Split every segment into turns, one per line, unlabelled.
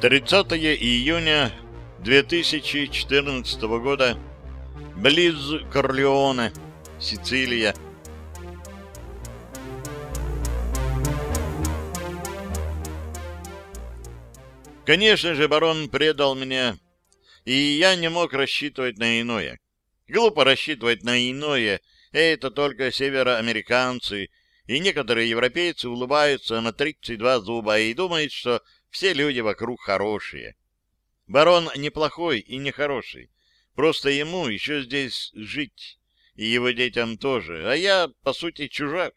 30 июня 2014 года. Близ Корлеоне, Сицилия. Конечно же, барон предал меня, и я не мог рассчитывать на иное. Глупо рассчитывать на иное, это только североамериканцы, и некоторые европейцы улыбаются на 32 зуба и думают, что все люди вокруг хорошие. Барон неплохой и нехороший, просто ему еще здесь жить, и его детям тоже, а я, по сути, чужак.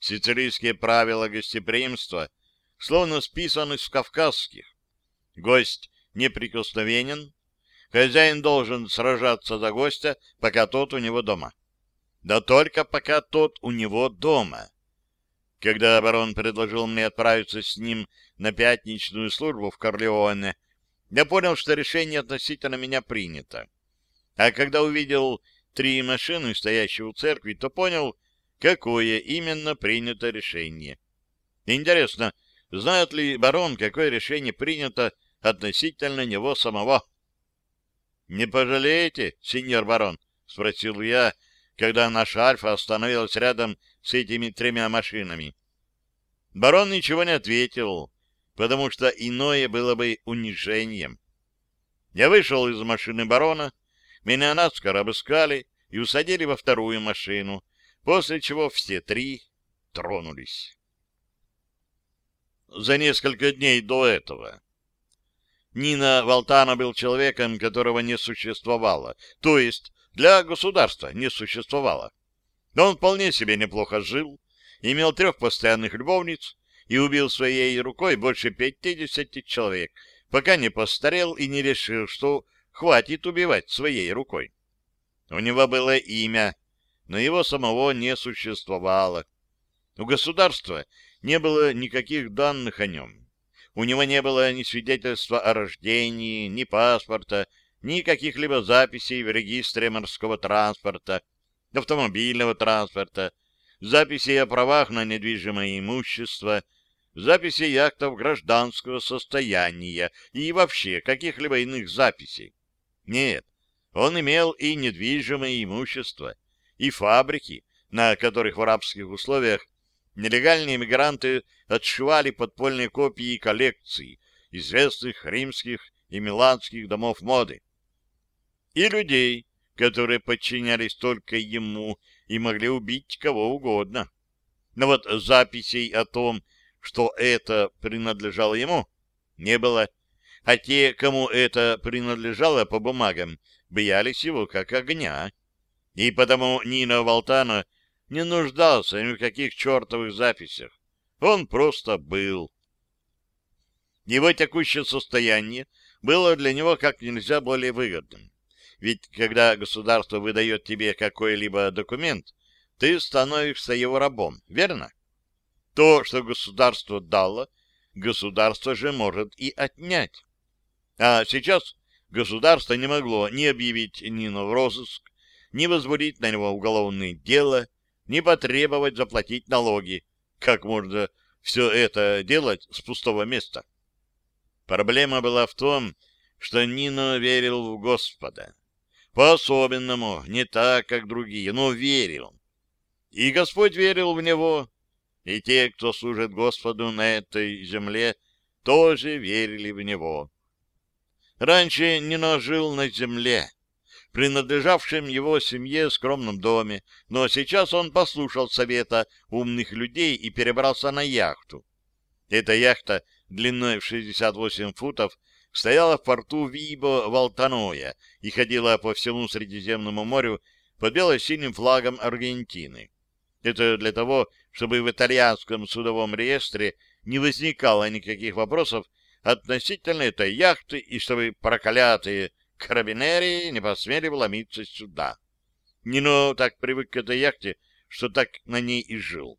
Сицилийские правила гостеприимства словно списаны с кавказских. Гость неприкосновенен, хозяин должен сражаться за гостя, пока тот у него дома. Да только пока тот у него дома. Когда барон предложил мне отправиться с ним на пятничную службу в Корлеоне, я понял, что решение относительно меня принято. А когда увидел три машины, стоящие у церкви, то понял, какое именно принято решение. Интересно, знает ли барон, какое решение принято относительно него самого? — Не пожалеете, сеньор барон? — спросил я, когда наша Альфа остановилась рядом с этими тремя машинами. Барон ничего не ответил, потому что иное было бы унижением. Я вышел из машины барона, меня наскоро обыскали и усадили во вторую машину, после чего все три тронулись. За несколько дней до этого Нина Валтана был человеком, которого не существовало, то есть для государства не существовало. Но он вполне себе неплохо жил, имел трех постоянных любовниц и убил своей рукой больше пятидесяти человек, пока не постарел и не решил, что хватит убивать своей рукой. У него было имя, но его самого не существовало. У государства не было никаких данных о нем. У него не было ни свидетельства о рождении, ни паспорта, ни каких-либо записей в регистре морского транспорта, автомобильного транспорта, записей о правах на недвижимое имущество, записей актов гражданского состояния и вообще каких-либо иных записей. Нет, он имел и недвижимое имущество, и фабрики, на которых в арабских условиях нелегальные мигранты отшивали подпольные копии коллекций известных римских и миланских домов моды. И людей, которые подчинялись только ему и могли убить кого угодно. Но вот записей о том, что это принадлежало ему, не было, а те, кому это принадлежало по бумагам, боялись его как огня. И потому Нина Валтана не нуждался ни в каких чертовых записях. Он просто был. Его текущее состояние было для него как нельзя более выгодным. Ведь когда государство выдает тебе какой-либо документ, ты становишься его рабом, верно? То, что государство дало, государство же может и отнять. А сейчас государство не могло ни объявить Нину в розыск, ни возбудить на него уголовное дело, ни потребовать заплатить налоги. Как можно все это делать с пустого места? Проблема была в том, что Нино верил в Господа. По-особенному, не так, как другие, но верил. И Господь верил в него, и те, кто служит Господу на этой земле, тоже верили в него. Раньше Нино жил на земле, принадлежавшем его семье скромном доме, но сейчас он послушал совета умных людей и перебрался на яхту. Эта яхта длиной в 68 футов стояла в порту Вибо Валтаноя и ходила по всему Средиземному морю под бело-синим флагом Аргентины. Это для того, чтобы в итальянском судовом реестре не возникало никаких вопросов относительно этой яхты и чтобы проклятые карабинери не посмели вломиться сюда. Нино так привык к этой яхте, что так на ней и жил.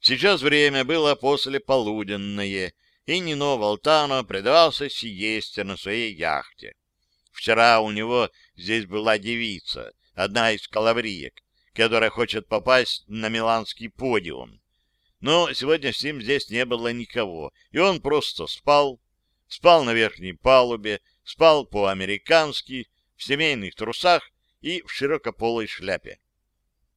Сейчас время было после полуденное, и Нино Валтано предавался сиесте на своей яхте. Вчера у него здесь была девица, одна из калавриек, которая хочет попасть на миланский подиум. Но сегодня с ним здесь не было никого, и он просто спал, спал на верхней палубе, спал по-американски, в семейных трусах и в широкополой шляпе.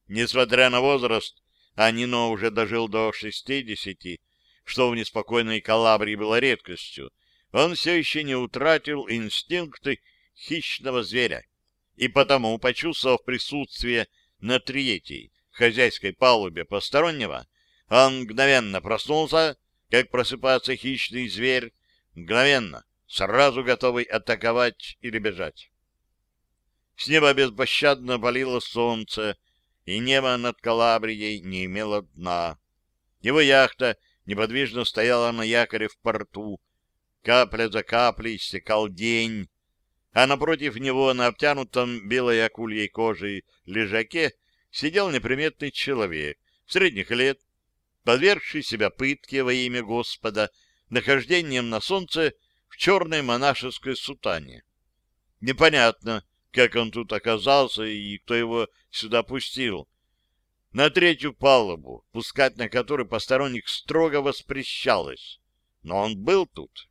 Несмотря на возраст, а Нино уже дожил до шестидесяти, что в неспокойной Калабрии было редкостью, он все еще не утратил инстинкты хищного зверя, и потому, почувствовав присутствие на третьей хозяйской палубе постороннего, он мгновенно проснулся, как просыпается хищный зверь, мгновенно, сразу готовый атаковать или бежать. С неба беспощадно палило солнце, и небо над Калабрией не имело дна. Его яхта неподвижно стояла на якоре в порту. Капля за каплей стекал день, а напротив него на обтянутом белой акульей кожей лежаке сидел неприметный человек средних лет, подвергший себя пытке во имя Господа нахождением на солнце в черной монашеской сутане. Непонятно, как он тут оказался и кто его сюда пустил. На третью палубу, пускать на которую посторонник строго воспрещалось. Но он был тут.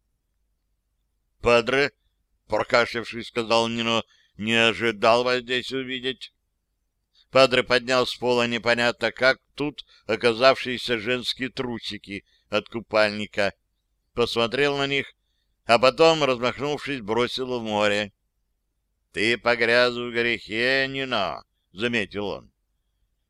«Падре», — прокашлявший сказал Нино, — «не ожидал вас здесь увидеть». Падре поднял с пола непонятно как тут оказавшиеся женские трусики от купальника, посмотрел на них, а потом, размахнувшись, бросил в море. — Ты погряз в грехе, Нино, — заметил он. —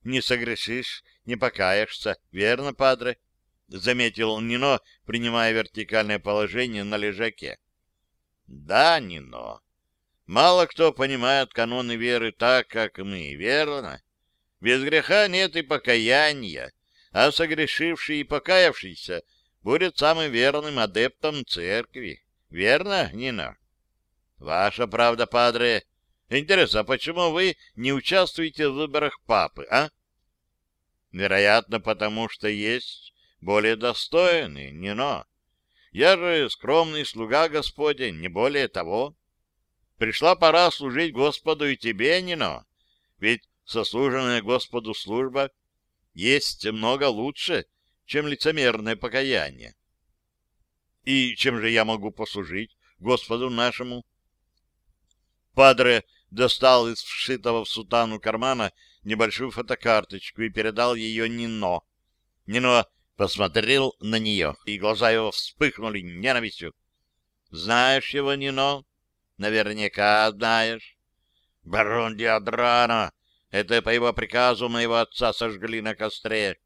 Не согрешишь, не покаешься, верно, падре? — заметил Нино, принимая вертикальное положение на лежаке. — Да, Нино. Мало кто понимает каноны веры так, как мы, верно? Без греха нет и покаяния, а согрешивший и покаявшийся будет самым верным адептом церкви. Верно, Нина? Ваша правда, падре. Интересно, а почему вы не участвуете в выборах папы, а? Вероятно, потому что есть более достойный, Нино. Я же скромный слуга Господень, не более того. Пришла пора служить Господу и тебе, Нино. Ведь сослуженная Господу служба есть много лучше, чем лицемерное покаяние. И чем же я могу послужить Господу нашему? Падре достал из вшитого в сутану кармана небольшую фотокарточку и передал ее Нино. Нино посмотрел на нее, и глаза его вспыхнули ненавистью. «Знаешь его, Нино?» Наверняка знаешь. Барон Диадрана. Это по его приказу моего отца сожгли на костре.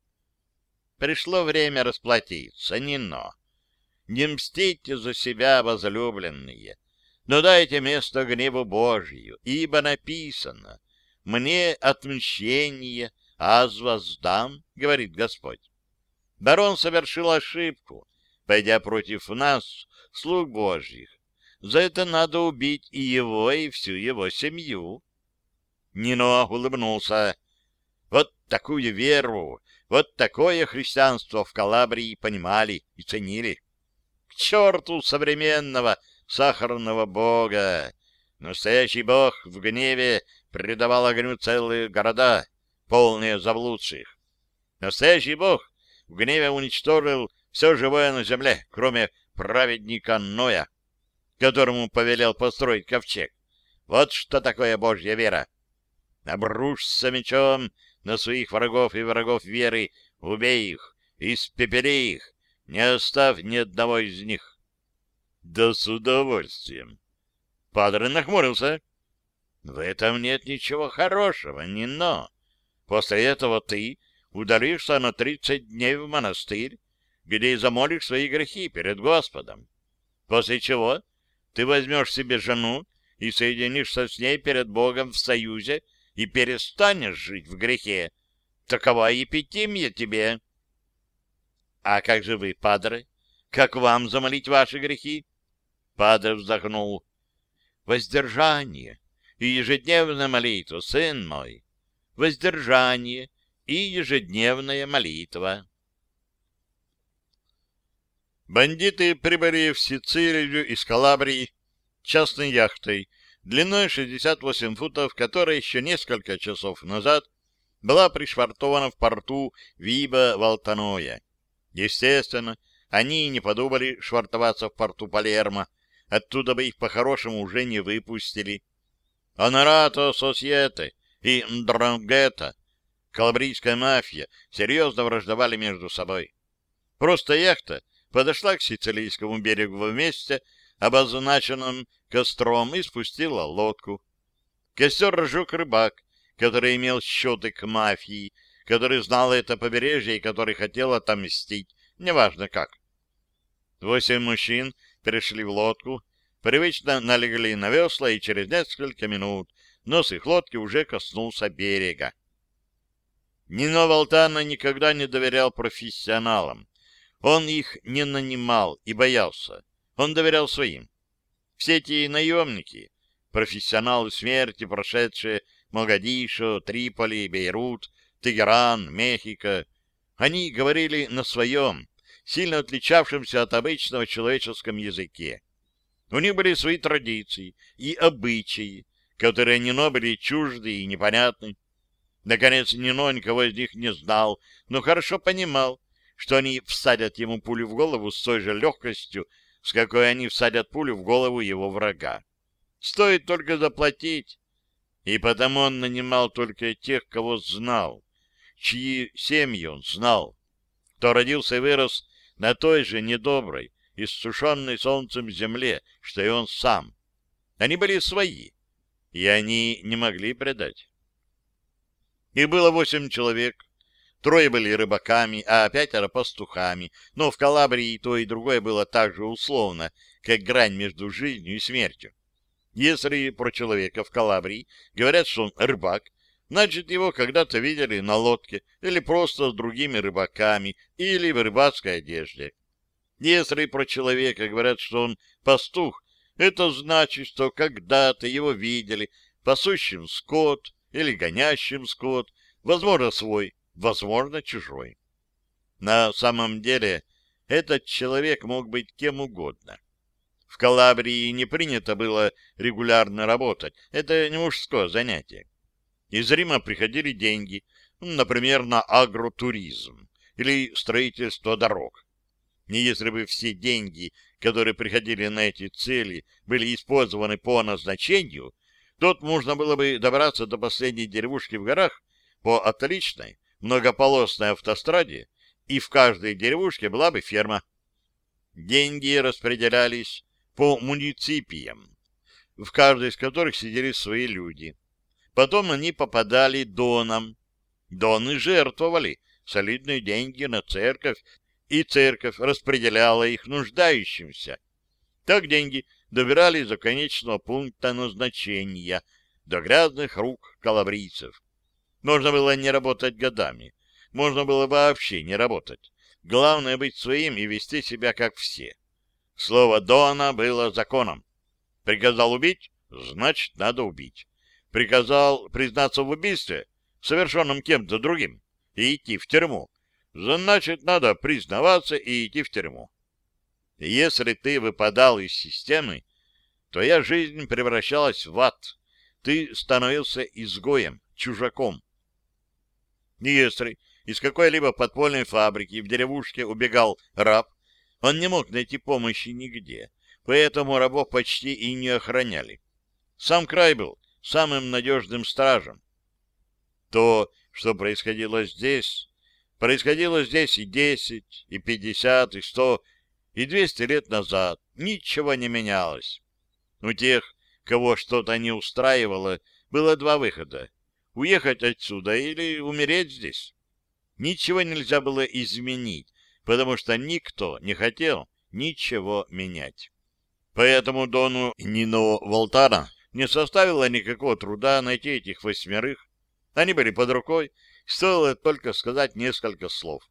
Пришло время расплатиться, Нино. Не мстите за себя, возлюбленные, но дайте место гневу Божию, ибо написано «Мне отмщение, аз воздам», — говорит Господь. Барон совершил ошибку, пойдя против нас, слуг Божьих, за это надо убить и его, и всю его семью. Нино улыбнулся. Вот такую веру, вот такое христианство в Калабрии понимали и ценили. К черту современного сахарного бога! Настоящий бог в гневе предавал огню целые города, полные заблудших. Настоящий бог в гневе уничтожил все живое на земле, кроме праведника Ноя которому повелел построить ковчег. Вот что такое Божья вера. Обрушься мечом на своих врагов и врагов веры, убей их, испепели их, не оставь ни одного из них. Да с удовольствием. Падре нахмурился. В этом нет ничего хорошего, не но. После этого ты удалишься на тридцать дней в монастырь, где и замолишь свои грехи перед Господом. После чего ты возьмешь себе жену и соединишься с ней перед Богом в союзе и перестанешь жить в грехе. Такова епитимия тебе. А как же вы, падре? Как вам замолить ваши грехи? Падре вздохнул. Воздержание и ежедневная молитва, сын мой. Воздержание и ежедневная молитва. Бандиты прибыли в Сицилию из Калабрии частной яхтой длиной 68 футов, которая еще несколько часов назад была пришвартована в порту Виба Валтаноя. Естественно, они и не подумали швартоваться в порту Палермо, оттуда бы их по-хорошему уже не выпустили. Онорато Сосьете и Ндронгета, калабрийская мафия, серьезно враждовали между собой. Просто яхта подошла к сицилийскому берегу в месте, обозначенном костром, и спустила лодку. Костер разжег рыбак, который имел счеты к мафии, который знал это побережье и который хотел отомстить, неважно как. Восемь мужчин перешли в лодку, привычно налегли на весла, и через несколько минут нос их лодки уже коснулся берега. Нино Волтана никогда не доверял профессионалам. Он их не нанимал и боялся. Он доверял своим. Все эти наемники, профессионалы смерти, прошедшие Могадишо, Триполи, Бейрут, Тегеран, Мехико, они говорили на своем, сильно отличавшемся от обычного человеческом языке. У них были свои традиции и обычаи, которые Нино были чужды и непонятны. Наконец, Нино никого из них не знал, но хорошо понимал, что они всадят ему пулю в голову с той же легкостью, с какой они всадят пулю в голову его врага. Стоит только заплатить, и потому он нанимал только тех, кого знал, чьи семьи он знал, кто родился и вырос на той же недоброй, иссушенной солнцем земле, что и он сам. Они были свои, и они не могли предать. Их было восемь человек, трое были рыбаками, а пятеро пастухами, но в Калабрии то и другое было так же условно, как грань между жизнью и смертью. Если про человека в Калабрии говорят, что он рыбак, значит, его когда-то видели на лодке или просто с другими рыбаками или в рыбацкой одежде. Если про человека говорят, что он пастух, это значит, что когда-то его видели пасущим скот или гонящим скот, возможно, свой, возможно, чужой. На самом деле, этот человек мог быть кем угодно. В Калабрии не принято было регулярно работать, это не мужское занятие. Из Рима приходили деньги, например, на агротуризм или строительство дорог. И если бы все деньги, которые приходили на эти цели, были использованы по назначению, тут можно было бы добраться до последней деревушки в горах по отличной многополосной автостраде, и в каждой деревушке была бы ферма. Деньги распределялись по муниципиям, в каждой из которых сидели свои люди. Потом они попадали донам. Доны жертвовали солидные деньги на церковь и церковь распределяла их нуждающимся. Так деньги добирались до конечного пункта назначения, до грязных рук калабрийцев. Можно было не работать годами, можно было вообще не работать. Главное быть своим и вести себя как все. Слово Дона было законом. Приказал убить, значит, надо убить. Приказал признаться в убийстве, совершенном кем-то другим, и идти в тюрьму, значит, надо признаваться и идти в тюрьму. Если ты выпадал из системы, твоя жизнь превращалась в ад. Ты становился изгоем, чужаком. Если из какой-либо подпольной фабрики в деревушке убегал раб, он не мог найти помощи нигде, поэтому рабов почти и не охраняли. Сам край был самым надежным стражем. То, что происходило здесь, Происходило здесь и десять, и пятьдесят, и сто, и двести лет назад. Ничего не менялось. У тех, кого что-то не устраивало, было два выхода. Уехать отсюда или умереть здесь. Ничего нельзя было изменить, потому что никто не хотел ничего менять. Поэтому Дону Нино Волтана не составило никакого труда найти этих восьмерых. Они были под рукой, Стоило только сказать несколько слов.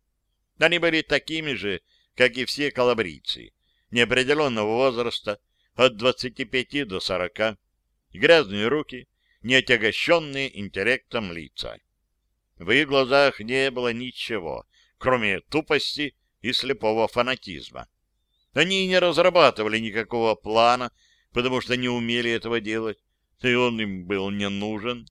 Они были такими же, как и все калабрийцы, неопределенного возраста, от 25 до 40, грязные руки, не отягощенные интеллектом лица. В их глазах не было ничего, кроме тупости и слепого фанатизма. Они не разрабатывали никакого плана, потому что не умели этого делать, и он им был не нужен.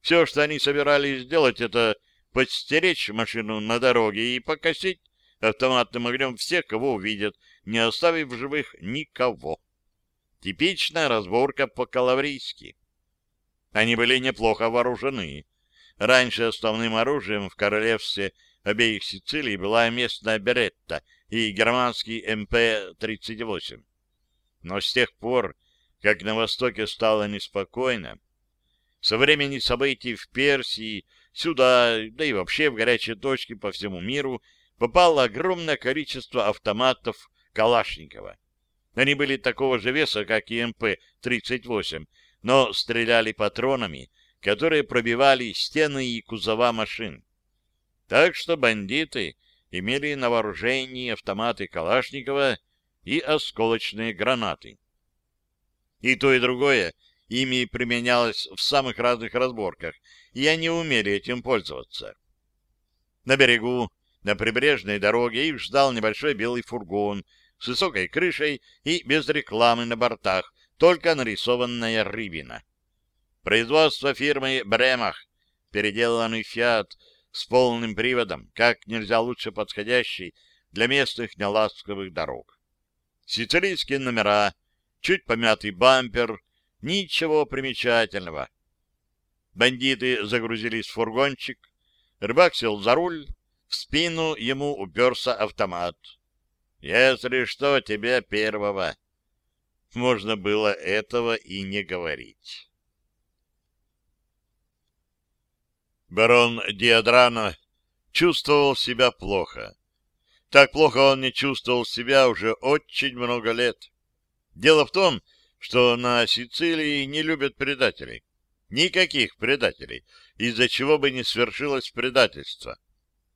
Все, что они собирались сделать, это подстеречь машину на дороге и покосить автоматным огнем всех, кого увидят, не оставив в живых никого. Типичная разборка по-калаврийски. Они были неплохо вооружены. Раньше основным оружием в королевстве обеих Сицилий была местная Беретта и германский МП-38. Но с тех пор, как на Востоке стало неспокойно, со времени событий в Персии, сюда, да и вообще в горячие точки по всему миру, попало огромное количество автоматов Калашникова. Они были такого же веса, как и МП-38, но стреляли патронами, которые пробивали стены и кузова машин. Так что бандиты имели на вооружении автоматы Калашникова и осколочные гранаты. И то, и другое ими применялось в самых разных разборках, и они умели этим пользоваться. На берегу, на прибрежной дороге их ждал небольшой белый фургон с высокой крышей и без рекламы на бортах, только нарисованная рыбина. Производство фирмы «Бремах», переделанный «Фиат» с полным приводом, как нельзя лучше подходящий для местных неласковых дорог. Сицилийские номера, чуть помятый бампер, ничего примечательного. Бандиты загрузились в фургончик, рыбак сел за руль, в спину ему уперся автомат. «Если что, тебя первого». Можно было этого и не говорить. Барон Диадрана чувствовал себя плохо. Так плохо он не чувствовал себя уже очень много лет. Дело в том, что на Сицилии не любят предателей. Никаких предателей, из-за чего бы не свершилось предательство.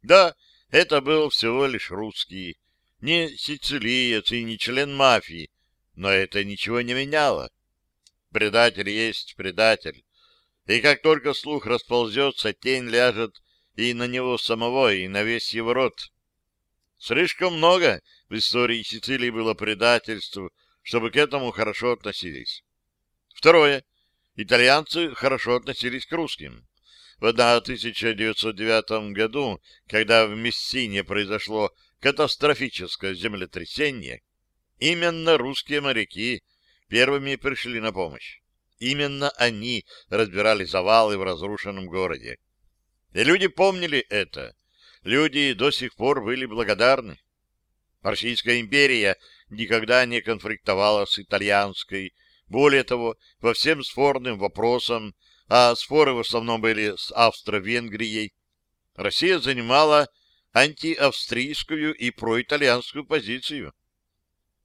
Да, это был всего лишь русский, не сицилиец и не член мафии, но это ничего не меняло. Предатель есть предатель. И как только слух расползется, тень ляжет и на него самого, и на весь его род. Слишком много в истории Сицилии было предательств, чтобы к этому хорошо относились. Второе. Итальянцы хорошо относились к русским. В 1909 году, когда в Мессине произошло катастрофическое землетрясение, Именно русские моряки первыми пришли на помощь. Именно они разбирали завалы в разрушенном городе. И люди помнили это. Люди до сих пор были благодарны. Российская империя никогда не конфликтовала с итальянской. Более того, по всем спорным вопросам, а споры в основном были с Австро-Венгрией, Россия занимала антиавстрийскую и проитальянскую позицию.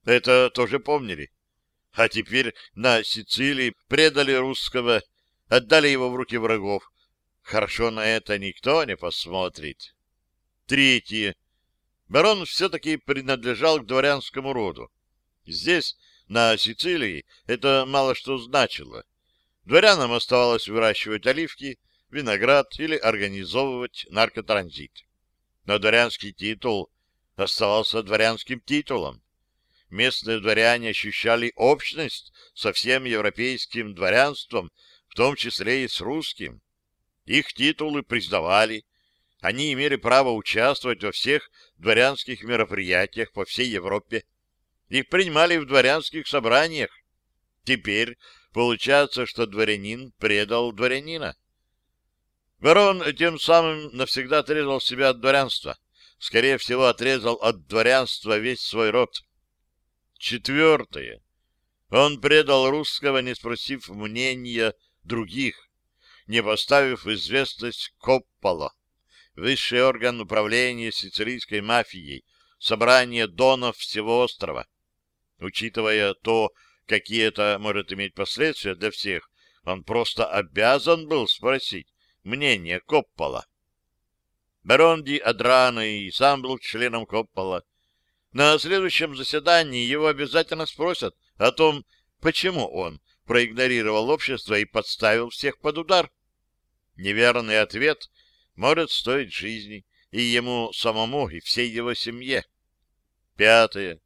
Это тоже помнили. А теперь на Сицилии предали русского, отдали его в руки врагов. Хорошо на это никто не посмотрит. Третье. Барон все-таки принадлежал к дворянскому роду. Здесь, на Сицилии, это мало что значило. Дворянам оставалось выращивать оливки, виноград или организовывать наркотранзит. Но дворянский титул оставался дворянским титулом местные дворяне ощущали общность со всем европейским дворянством, в том числе и с русским. Их титулы признавали, они имели право участвовать во всех дворянских мероприятиях по всей Европе. Их принимали в дворянских собраниях. Теперь получается, что дворянин предал дворянина. Барон тем самым навсегда отрезал себя от дворянства. Скорее всего, отрезал от дворянства весь свой род. Четвертое. Он предал русского, не спросив мнения других, не поставив известность Коппола, высший орган управления сицилийской мафией, собрание донов всего острова. Учитывая то, какие это может иметь последствия для всех, он просто обязан был спросить мнение Коппола. Барон Ди Адрано и сам был членом Коппола, на следующем заседании его обязательно спросят о том, почему он проигнорировал общество и подставил всех под удар. Неверный ответ может стоить жизни и ему самому, и всей его семье. Пятое.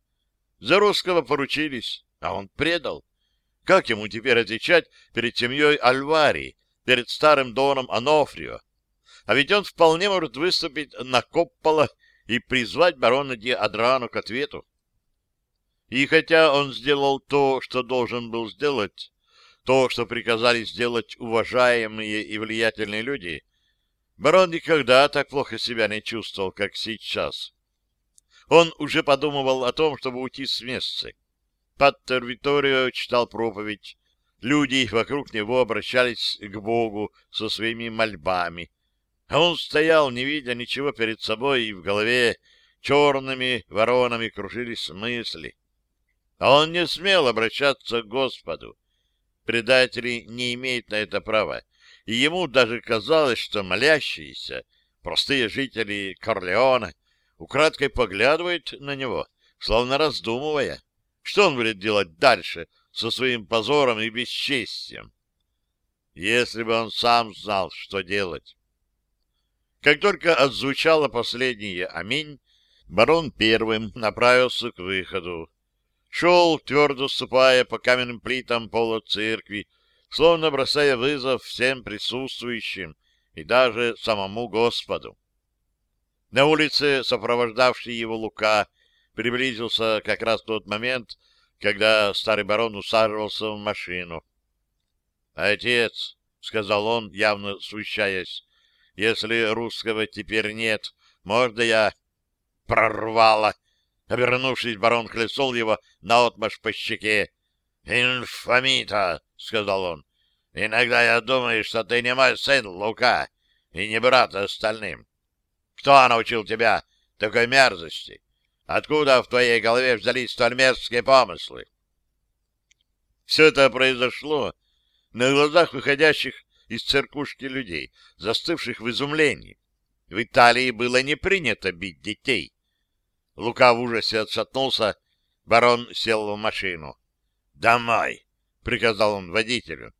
За русского поручились, а он предал. Как ему теперь отвечать перед семьей Альвари, перед старым доном Анофрио? А ведь он вполне может выступить на Коппола и призвать барона Ди Адрану к ответу. И хотя он сделал то, что должен был сделать, то, что приказали сделать уважаемые и влиятельные люди, барон никогда так плохо себя не чувствовал, как сейчас. Он уже подумывал о том, чтобы уйти с места. Паттер Виторио читал проповедь. Люди вокруг него обращались к Богу со своими мольбами. А он стоял, не видя ничего перед собой, и в голове черными воронами кружились мысли. А он не смел обращаться к Господу. Предатели не имеют на это права, и ему даже казалось, что молящиеся, простые жители Корлеона, украдкой поглядывают на него, словно раздумывая, что он будет делать дальше со своим позором и бесчестием. Если бы он сам знал, что делать. Как только отзвучало последнее «Аминь», барон первым направился к выходу. Шел, твердо ступая по каменным плитам пола церкви, словно бросая вызов всем присутствующим и даже самому Господу. На улице, сопровождавший его Лука, приблизился как раз тот момент, когда старый барон усаживался в машину. — Отец, — сказал он, явно смущаясь, — если русского теперь нет, можно я... Прорвало! Обернувшись, барон хлестал его наотмашь по щеке. — Инфамита! — сказал он. — Иногда я думаю, что ты не мой сын, Лука, и не брат остальным. Кто научил тебя такой мерзости? Откуда в твоей голове взялись столь мерзкие помыслы? Все это произошло на глазах выходящих из церкушки людей, застывших в изумлении. В Италии было не принято бить детей. Лука в ужасе отшатнулся, барон сел в машину. «Домой!» — приказал он водителю.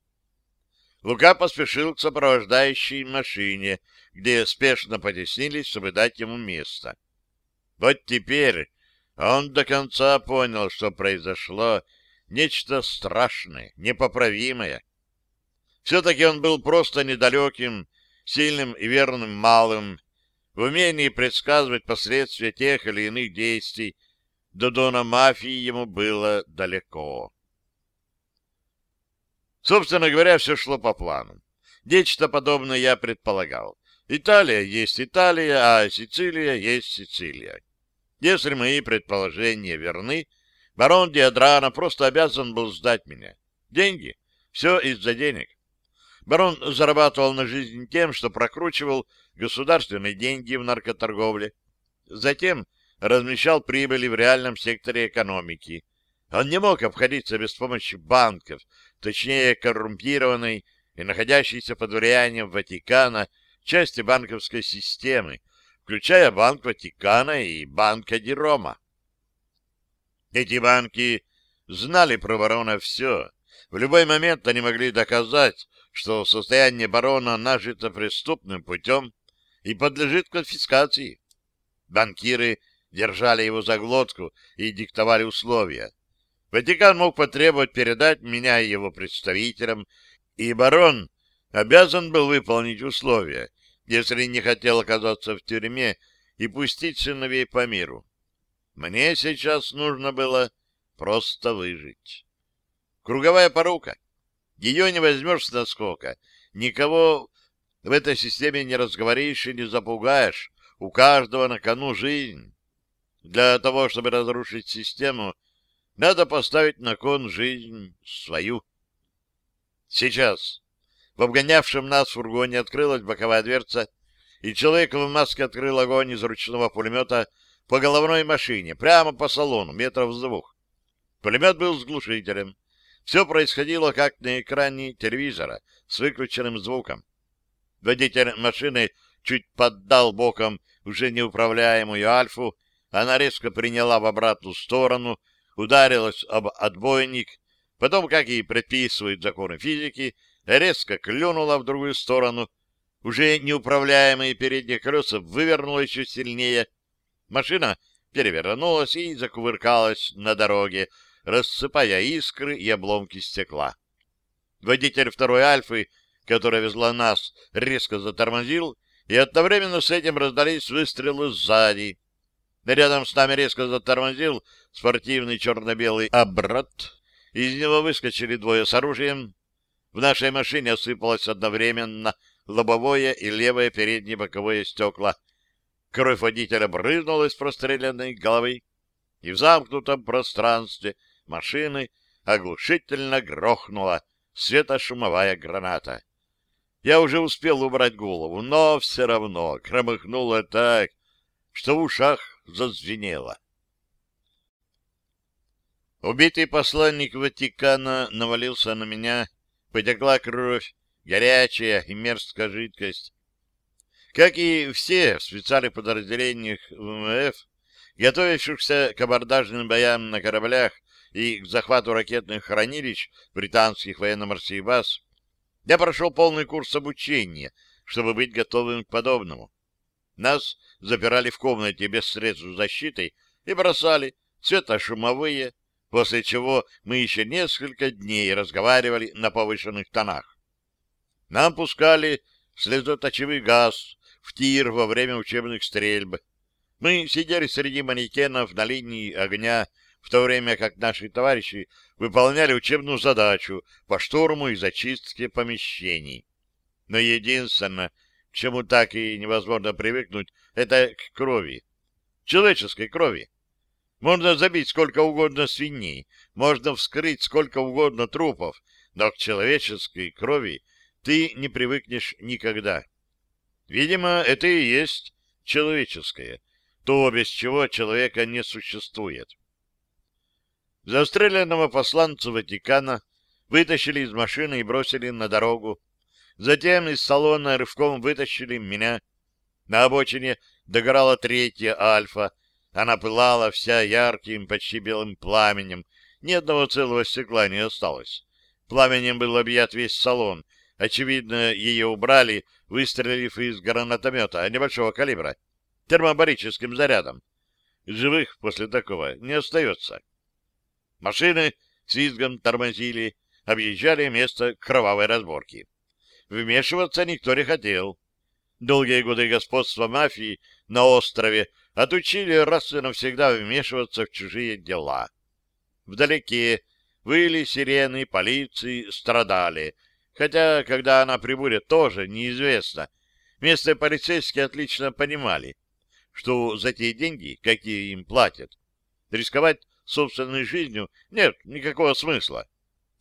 Лука поспешил к сопровождающей машине, где спешно потеснились, чтобы дать ему место. Вот теперь он до конца понял, что произошло нечто страшное, непоправимое. Все-таки он был просто недалеким, сильным и верным малым, в умении предсказывать последствия тех или иных действий, до дона мафии ему было далеко. Собственно говоря, все шло по плану. Нечто подобное я предполагал. Италия есть Италия, а Сицилия есть Сицилия. Если мои предположения верны, барон Диадрана просто обязан был сдать меня. Деньги. Все из-за денег. Барон зарабатывал на жизнь тем, что прокручивал государственные деньги в наркоторговле. Затем размещал прибыли в реальном секторе экономики. Он не мог обходиться без помощи банков, точнее коррумпированной и находящейся под влиянием Ватикана части банковской системы, включая Банк Ватикана и Банка Ди Рома. Эти банки знали про барона все. В любой момент они могли доказать, что состояние барона нажито преступным путем и подлежит конфискации. Банкиры держали его за глотку и диктовали условия. Ватикан мог потребовать передать меня его представителям, и барон обязан был выполнить условия, если не хотел оказаться в тюрьме и пустить сыновей по миру. Мне сейчас нужно было просто выжить. Круговая порука. Ее не возьмешь с наскока. Никого в этой системе не разговоришь и не запугаешь. У каждого на кону жизнь. Для того, чтобы разрушить систему, надо поставить на кон жизнь свою. Сейчас в обгонявшем нас фургоне открылась боковая дверца, и человек в маске открыл огонь из ручного пулемета по головной машине, прямо по салону, метров с двух. Пулемет был с глушителем. Все происходило, как на экране телевизора, с выключенным звуком. Водитель машины чуть поддал боком уже неуправляемую Альфу, она резко приняла в обратную сторону, ударилась об отбойник, потом, как и предписывают законы физики, резко клюнула в другую сторону. Уже неуправляемые передние колеса вывернуло еще сильнее. Машина перевернулась и закувыркалась на дороге, рассыпая искры и обломки стекла. Водитель второй «Альфы», которая везла нас, резко затормозил, и одновременно с этим раздались выстрелы сзади. Рядом с нами резко затормозил спортивный черно-белый обрат. Из него выскочили двое с оружием. В нашей машине осыпалось одновременно лобовое и левое переднее боковое стекла. Кровь водителя брызнула из простреленной головы, и в замкнутом пространстве машины оглушительно грохнула светошумовая граната. Я уже успел убрать голову, но все равно громыхнуло так, что в ушах зазвенело. Убитый посланник Ватикана навалился на меня, потекла кровь, горячая и мерзкая жидкость. Как и все в специальных подразделениях ВМФ, готовившихся к абордажным боям на кораблях и к захвату ракетных хранилищ британских военно-морских баз, я прошел полный курс обучения, чтобы быть готовым к подобному. Нас запирали в комнате без средств защиты и бросали светошумовые, после чего мы еще несколько дней разговаривали на повышенных тонах. Нам пускали слезоточивый газ в тир во время учебных стрельб. Мы сидели среди манекенов на линии огня, в то время как наши товарищи выполняли учебную задачу по штурму и зачистке помещений. Но единственное, чему так и невозможно привыкнуть, это к крови. Человеческой крови. Можно забить сколько угодно свиней, можно вскрыть сколько угодно трупов, но к человеческой крови ты не привыкнешь никогда. Видимо, это и есть человеческое, то, без чего человека не существует. Застреленного посланца Ватикана вытащили из машины и бросили на дорогу. Затем из салона рывком вытащили меня. На обочине догорала третья альфа. Она пылала вся ярким, почти белым пламенем. Ни одного целого стекла не осталось. Пламенем был объят весь салон. Очевидно, ее убрали, выстрелив из гранатомета небольшого калибра, термобарическим зарядом. Живых после такого не остается. Машины с визгом тормозили, объезжали место кровавой разборки. Вмешиваться никто не хотел. Долгие годы господства мафии на острове отучили раз и навсегда вмешиваться в чужие дела. Вдалеке выли сирены полиции, страдали, хотя, когда она прибудет, тоже неизвестно. Местные полицейские отлично понимали, что за те деньги, какие им платят, рисковать собственной жизнью нет никакого смысла.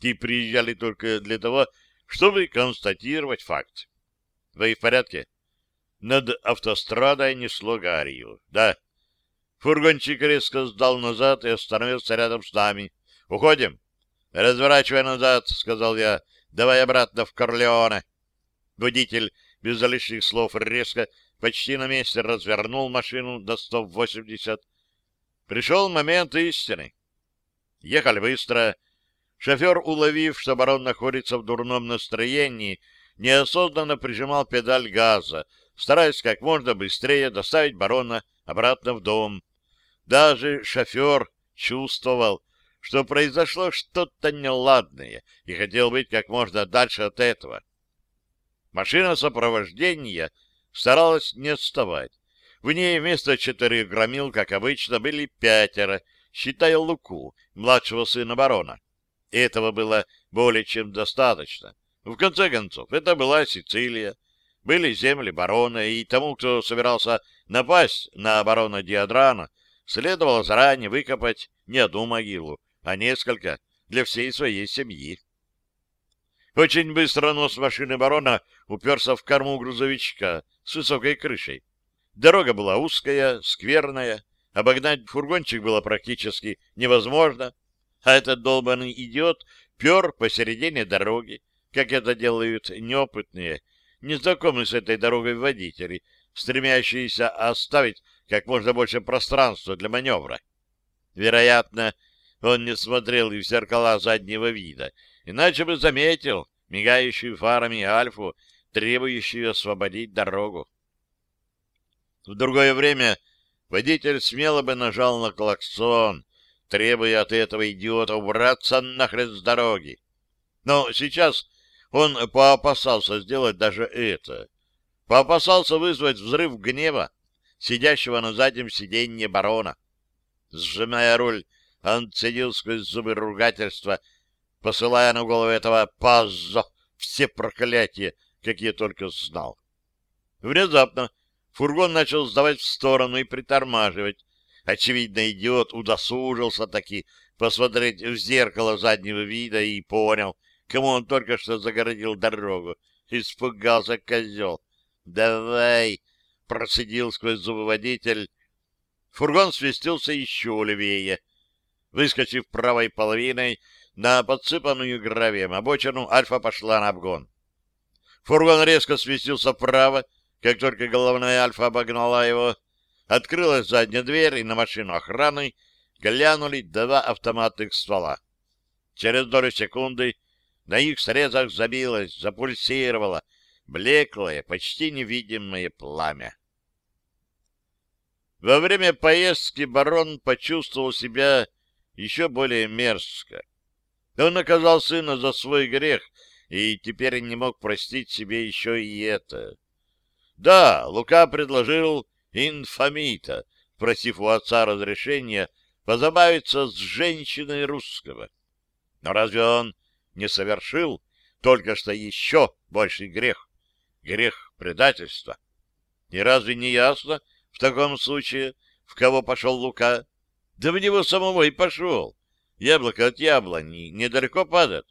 Те приезжали только для того, чтобы констатировать факт. Вы в порядке? Над автострадой несло гарью. Да. Фургончик резко сдал назад и остановился рядом с нами. Уходим. Разворачивай назад, сказал я. Давай обратно в Корлеоне. Водитель без лишних слов резко почти на месте развернул машину до 180. Пришел момент истины. Ехали быстро, Шофер, уловив, что барон находится в дурном настроении, неосознанно прижимал педаль газа, стараясь как можно быстрее доставить барона обратно в дом. Даже шофер чувствовал, что произошло что-то неладное и хотел быть как можно дальше от этого. Машина сопровождения старалась не отставать. В ней вместо четырех громил, как обычно, были пятеро, считая Луку, младшего сына барона. Этого было более чем достаточно. В конце концов, это была Сицилия, были земли барона, и тому, кто собирался напасть на барона Диадрана, следовало заранее выкопать не одну могилу, а несколько для всей своей семьи. Очень быстро нос машины барона уперся в корму грузовичка с высокой крышей. Дорога была узкая, скверная, обогнать фургончик было практически невозможно, а этот долбанный идиот пер посередине дороги, как это делают неопытные, незнакомые с этой дорогой водители, стремящиеся оставить как можно больше пространства для маневра. Вероятно, он не смотрел и в зеркала заднего вида, иначе бы заметил мигающую фарами Альфу, требующую освободить дорогу. В другое время водитель смело бы нажал на клаксон, требуя от этого идиота убраться нахрен с дороги. Но сейчас он поопасался сделать даже это. Поопасался вызвать взрыв гнева, сидящего на заднем сиденье барона. Сжимая руль, он цедил сквозь зубы ругательства, посылая на голову этого паззо все проклятия, какие только знал. Внезапно фургон начал сдавать в сторону и притормаживать. Очевидно, идиот удосужился таки посмотреть в зеркало заднего вида и понял, кому он только что загородил дорогу. Испугался козел. «Давай!» — процедил сквозь зубы водитель. Фургон свистился еще левее. Выскочив правой половиной на подсыпанную гравием обочину, Альфа пошла на обгон. Фургон резко свистился вправо, как только головная Альфа обогнала его. Открылась задняя дверь, и на машину охраны глянули два автоматных ствола. Через долю секунды на их срезах забилось, запульсировало блеклое, почти невидимое пламя. Во время поездки барон почувствовал себя еще более мерзко. Он наказал сына за свой грех, и теперь не мог простить себе еще и это. Да, Лука предложил инфамита, просив у отца разрешения позабавиться с женщиной русского. Но разве он не совершил только что еще больший грех? Грех предательства. И разве не ясно в таком случае, в кого пошел Лука? Да в него самого и пошел. Яблоко от яблони недалеко падает.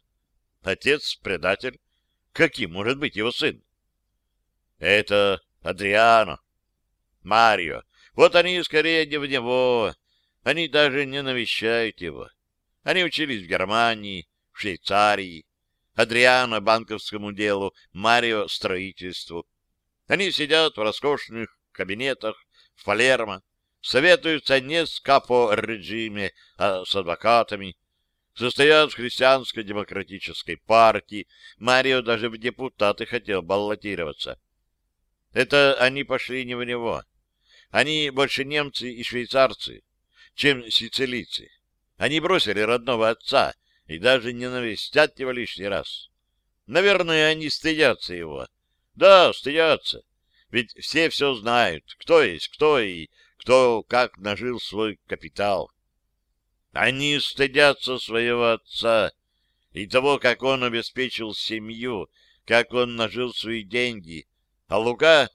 Отец — предатель. Каким может быть его сын? Это Адриано, Марио. Вот они скорее не в него. Они даже не навещают его. Они учились в Германии, в Швейцарии. Адриано — банковскому делу, Марио — строительству. Они сидят в роскошных кабинетах в Палермо, советуются не с капо-режиме, а с адвокатами, состоят в христианско-демократической партии. Марио даже в депутаты хотел баллотироваться. Это они пошли не в него. Они больше немцы и швейцарцы, чем сицилийцы. Они бросили родного отца и даже не навестят его лишний раз. Наверное, они стыдятся его. Да, стыдятся. Ведь все все знают, кто есть кто и кто как нажил свой капитал. Они стыдятся своего отца и того, как он обеспечил семью, как он нажил свои деньги. А Лука,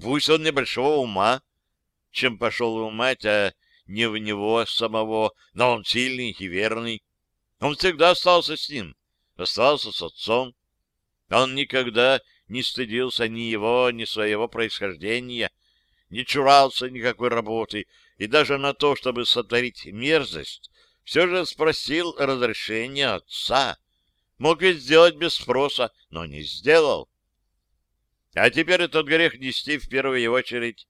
пусть он небольшого ума, чем пошел в мать, а не в него самого, но он сильный и верный. Он всегда остался с ним, остался с отцом. Он никогда не стыдился ни его, ни своего происхождения, не чурался никакой работы, и даже на то, чтобы сотворить мерзость, все же спросил разрешения отца. Мог ведь сделать без спроса, но не сделал. А теперь этот грех нести в первую очередь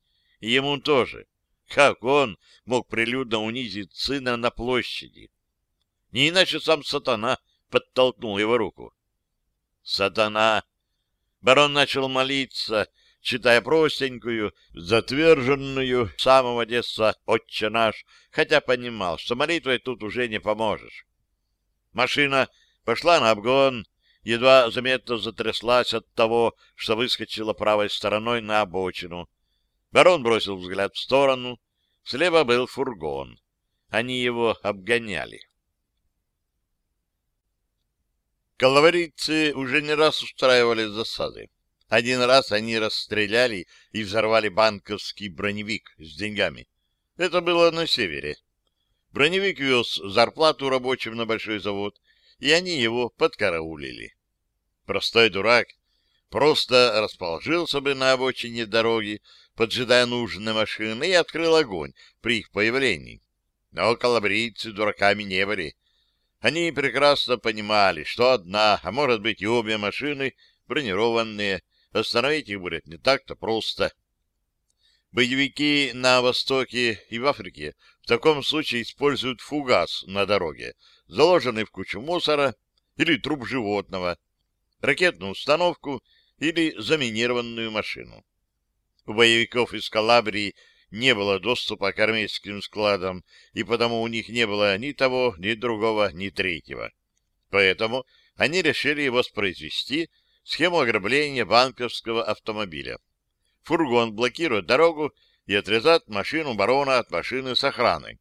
ему тоже. Как он мог прилюдно унизить сына на площади? Не иначе сам сатана подтолкнул его руку. Сатана! Барон начал молиться, читая простенькую, затверженную с самого детства «Отче наш», хотя понимал, что молитвой тут уже не поможешь. Машина пошла на обгон, едва заметно затряслась от того, что выскочила правой стороной на обочину. Барон бросил взгляд в сторону. Слева был фургон. Они его обгоняли. Калаварийцы уже не раз устраивали засады. Один раз они расстреляли и взорвали банковский броневик с деньгами. Это было на севере. Броневик вез зарплату рабочим на большой завод, и они его подкараулили. Простой дурак просто расположился бы на обочине дороги, поджидая нужные машины, и открыл огонь при их появлении. Но калабрийцы дураками не были. Они прекрасно понимали, что одна, а может быть и обе машины бронированные, Остановить их будет не так-то просто. Боевики на Востоке и в Африке в таком случае используют фугас на дороге, заложенный в кучу мусора или труп животного, ракетную установку или заминированную машину. У боевиков из Калабрии не было доступа к армейским складам, и потому у них не было ни того, ни другого, ни третьего. Поэтому они решили воспроизвести схему ограбления банковского автомобиля. Фургон блокирует дорогу, и отрезать машину барона от машины с охраной,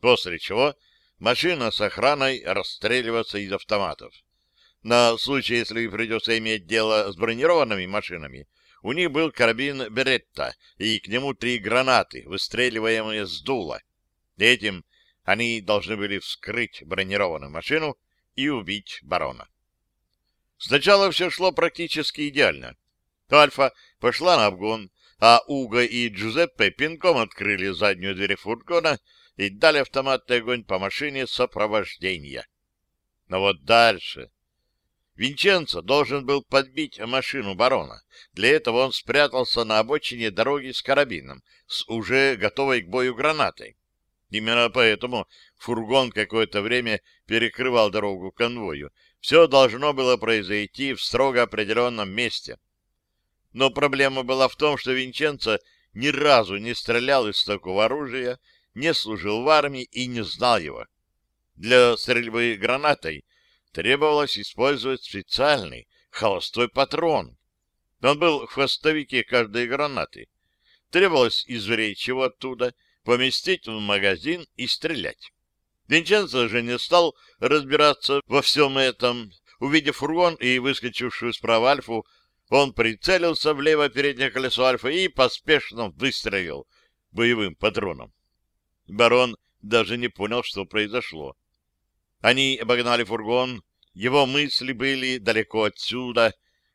после чего машина с охраной расстреливаться из автоматов. На случай, если придется иметь дело с бронированными машинами, у них был карабин Беретта и к нему три гранаты, выстреливаемые с дула. Этим они должны были вскрыть бронированную машину и убить барона. Сначала все шло практически идеально. Альфа пошла на обгон, а Уго и Джузеппе пинком открыли заднюю дверь фургона и дали автоматный огонь по машине сопровождения. Но вот дальше... Винченцо должен был подбить машину барона. Для этого он спрятался на обочине дороги с карабином, с уже готовой к бою гранатой. Именно поэтому фургон какое-то время перекрывал дорогу конвою. Все должно было произойти в строго определенном месте. Но проблема была в том, что Винченцо ни разу не стрелял из такого оружия, не служил в армии и не знал его. Для стрельбы гранатой требовалось использовать специальный холостой патрон. Он был в хвостовике каждой гранаты. Требовалось извлечь его оттуда, поместить в магазин и стрелять. Винченцо же не стал разбираться во всем этом. Увидев фургон и выскочившую справа Альфу, он прицелился в левое переднее колесо Альфа и поспешно выстрелил боевым патроном. Барон даже не понял, что произошло. Они обогнали фургон, его мысли были далеко отсюда,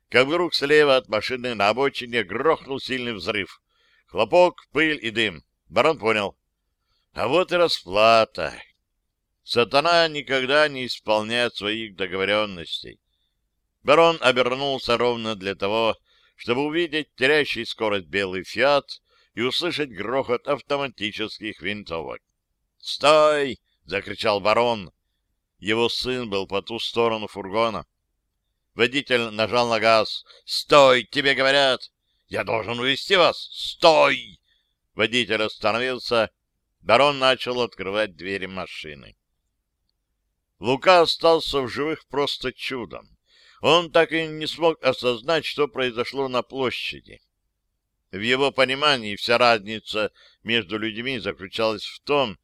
как вдруг слева от машины на обочине грохнул сильный взрыв. Хлопок, пыль и дым. Барон понял. А вот и расплата. Сатана никогда не исполняет своих договоренностей. Барон обернулся ровно для того, чтобы увидеть теряющий скорость белый «Фиат» и услышать грохот автоматических винтовок. «Стой!» — закричал барон. Его сын был по ту сторону фургона. Водитель нажал на газ. «Стой! Тебе говорят!» «Я должен увезти вас! Стой!» Водитель остановился. Барон начал открывать двери машины. Лука остался в живых просто чудом. Он так и не смог осознать, что произошло на площади. В его понимании вся разница между людьми заключалась в том,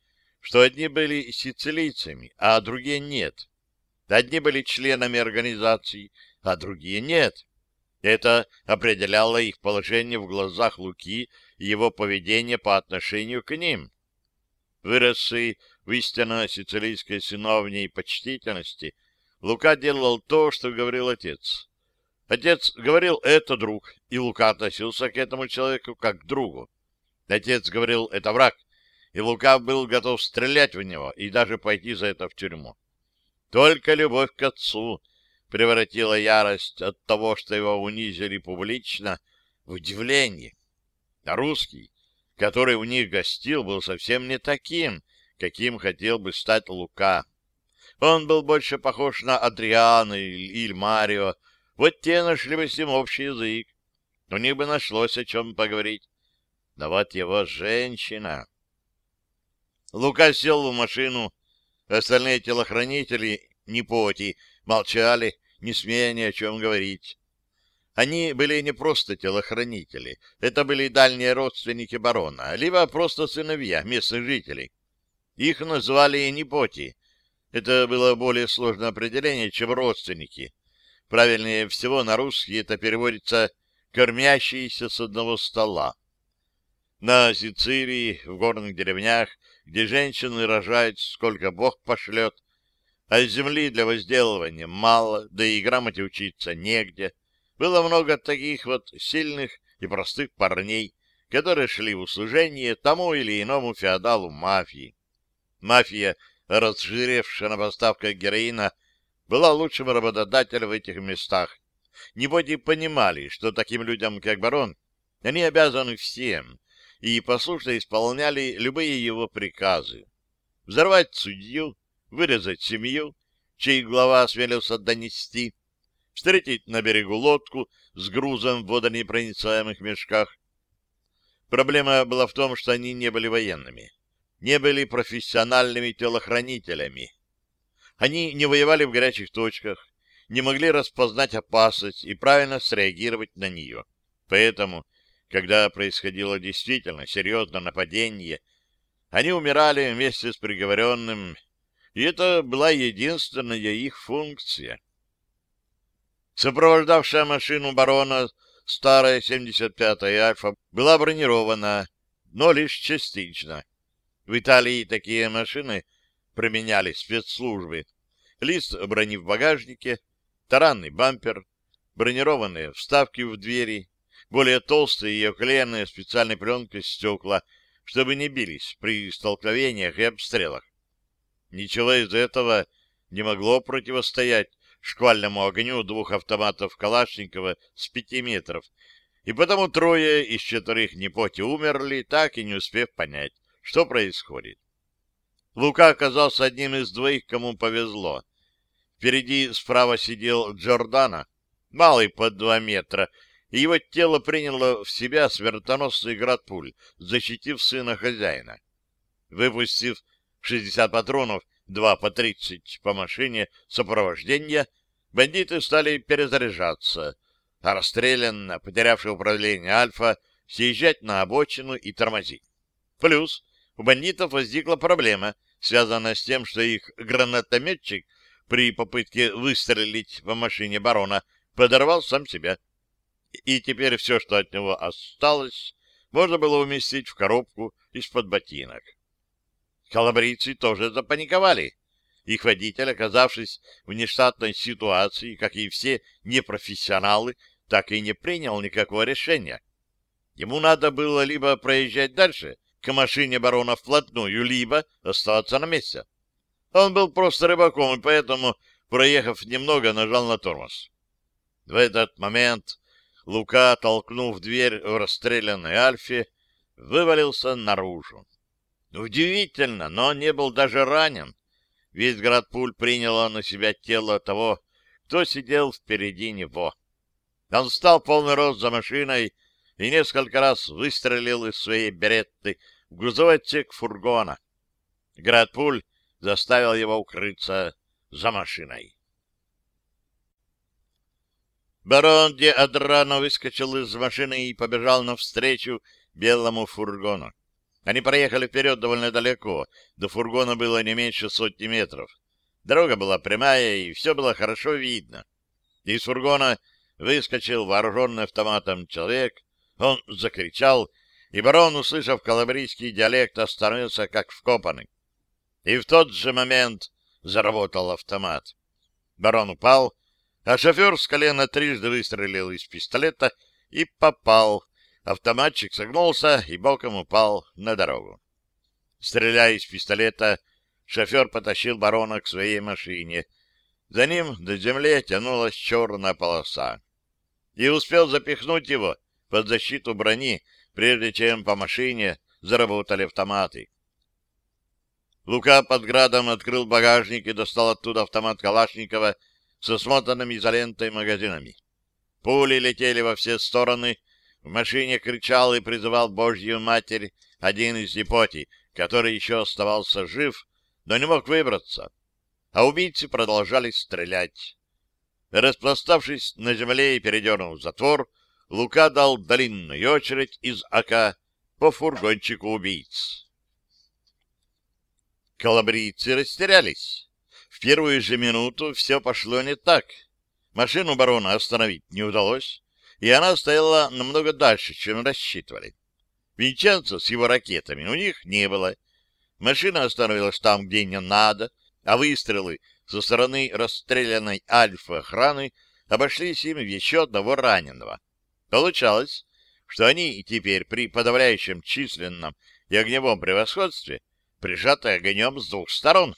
что одни были сицилийцами, а другие нет. Одни были членами организации, а другие нет. Это определяло их положение в глазах Луки и его поведение по отношению к ним. Выросший в истинно сицилийской сыновней почтительности, Лука делал то, что говорил отец. Отец говорил «это друг», и Лука относился к этому человеку как к другу. Отец говорил «это враг», и Лука был готов стрелять в него и даже пойти за это в тюрьму. Только любовь к отцу превратила ярость от того, что его унизили публично, в удивление. А русский, который у них гостил, был совсем не таким, каким хотел бы стать Лука. Он был больше похож на Адриана или Марио. Вот те нашли бы с ним общий язык. У них бы нашлось о чем поговорить. Да вот его женщина... Лука сел в машину. Остальные телохранители, не поти, молчали, не смея ни о чем говорить. Они были не просто телохранители, это были дальние родственники барона, либо просто сыновья местных жителей. Их назвали непоти. Это было более сложное определение, чем родственники. Правильнее всего на русский это переводится «кормящиеся с одного стола». На Сицилии, в горных деревнях, где женщины рожают, сколько Бог пошлет, а земли для возделывания мало, да и грамоте учиться негде. Было много таких вот сильных и простых парней, которые шли в услужение тому или иному феодалу мафии. Мафия, разжиревшая на поставках героина, была лучшим работодателем в этих местах. Небоди понимали, что таким людям, как барон, они обязаны всем, и послушно исполняли любые его приказы. Взорвать судью, вырезать семью, чей глава осмелился донести, встретить на берегу лодку с грузом в водонепроницаемых мешках. Проблема была в том, что они не были военными, не были профессиональными телохранителями. Они не воевали в горячих точках, не могли распознать опасность и правильно среагировать на нее. Поэтому когда происходило действительно серьезное нападение, они умирали вместе с приговоренным, и это была единственная их функция. Сопровождавшая машину барона старая 75-я Альфа была бронирована, но лишь частично. В Италии такие машины применяли спецслужбы. Лист брони в багажнике, таранный бампер, бронированные вставки в двери, более толстые и оклеенные специальной пленкой стекла, чтобы не бились при столкновениях и обстрелах. Ничего из этого не могло противостоять шквальному огню двух автоматов Калашникова с пяти метров, и потому трое из четырех непоти умерли, так и не успев понять, что происходит. Лука оказался одним из двоих, кому повезло. Впереди справа сидел Джордана, малый под два метра, и его тело приняло в себя смертоносный град пуль, защитив сына хозяина. Выпустив 60 патронов, два по 30 по машине сопровождения, бандиты стали перезаряжаться, а расстрелянно, потерявший управление Альфа, съезжать на обочину и тормозить. Плюс у бандитов возникла проблема, связанная с тем, что их гранатометчик при попытке выстрелить по машине барона подорвал сам себя и теперь все, что от него осталось, можно было уместить в коробку из-под ботинок. Калабрийцы тоже запаниковали. Их водитель, оказавшись в нештатной ситуации, как и все непрофессионалы, так и не принял никакого решения. Ему надо было либо проезжать дальше, к машине барона вплотную, либо оставаться на месте. Он был просто рыбаком, и поэтому, проехав немного, нажал на тормоз. В этот момент Лука, толкнув дверь в расстрелянной Альфе, вывалился наружу. Удивительно, но он не был даже ранен. Весь град пуль приняло на себя тело того, кто сидел впереди него. Он встал полный рост за машиной и несколько раз выстрелил из своей беретты в грузовой отсек фургона. Град пуль заставил его укрыться за машиной. Барон де Адрано выскочил из машины и побежал навстречу белому фургону. Они проехали вперед довольно далеко, до фургона было не меньше сотни метров. Дорога была прямая, и все было хорошо видно. Из фургона выскочил вооруженный автоматом человек, он закричал, и барон, услышав калабрийский диалект, остановился как вкопанный. И в тот же момент заработал автомат. Барон упал, а шофер с колена трижды выстрелил из пистолета и попал. Автоматчик согнулся и боком упал на дорогу. Стреляя из пистолета, шофер потащил барона к своей машине. За ним до земли тянулась черная полоса. И успел запихнуть его под защиту брони, прежде чем по машине заработали автоматы. Лука под градом открыл багажник и достал оттуда автомат Калашникова со смотанными изолентой магазинами. Пули летели во все стороны, в машине кричал и призывал Божью Матерь один из депоти, который еще оставался жив, но не мог выбраться. А убийцы продолжали стрелять. Распластавшись на земле и передернув затвор, Лука дал длинную очередь из АК по фургончику убийц. Калабрийцы растерялись первую же минуту все пошло не так. Машину барона остановить не удалось, и она стояла намного дальше, чем рассчитывали. Винченцо с его ракетами у них не было. Машина остановилась там, где не надо, а выстрелы со стороны расстрелянной альфа-охраны обошлись им в еще одного раненого. Получалось, что они теперь при подавляющем численном и огневом превосходстве прижаты огнем с двух сторон.